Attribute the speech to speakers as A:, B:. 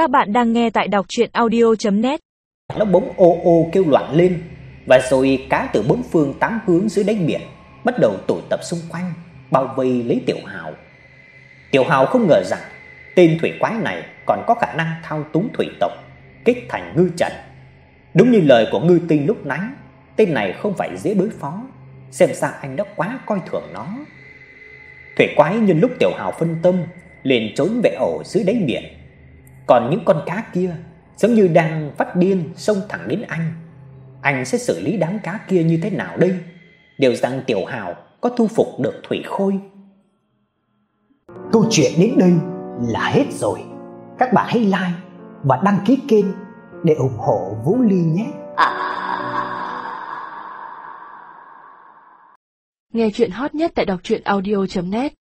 A: Các bạn đang nghe tại đọc chuyện audio.net
B: Nó bỗng ô ô kêu loạn lên, Và rồi cá từ bốn phương tám hướng dưới đáy biển Bắt đầu tụ tập xung quanh, Bao vây lấy Tiểu Hào. Tiểu Hào không ngờ rằng Tên thủy quái này còn có khả năng thao túng thủy tộc, Kích thành ngư trận Đúng như lời của ngư tinh lúc nãy, Tên này không phải dễ đối phó, Xem ra anh đã quá coi thường nó. Thủy quái nhân lúc Tiểu Hào phân tâm, liền trốn về ổ dưới đáy biển. Còn những con cá kia giống như đang phát điên xông thẳng đến anh. Anh sẽ xử lý đám cá kia như thế nào đây? Điều rằng Tiểu Hào có thu phục được Thủy Khôi.
C: Câu chuyện đến đây là hết rồi. Các bạn hãy like và đăng ký kênh để ủng hộ Vũ Ly nhé.
A: Nghe chuyện hot nhất tại đọc truyện audio.net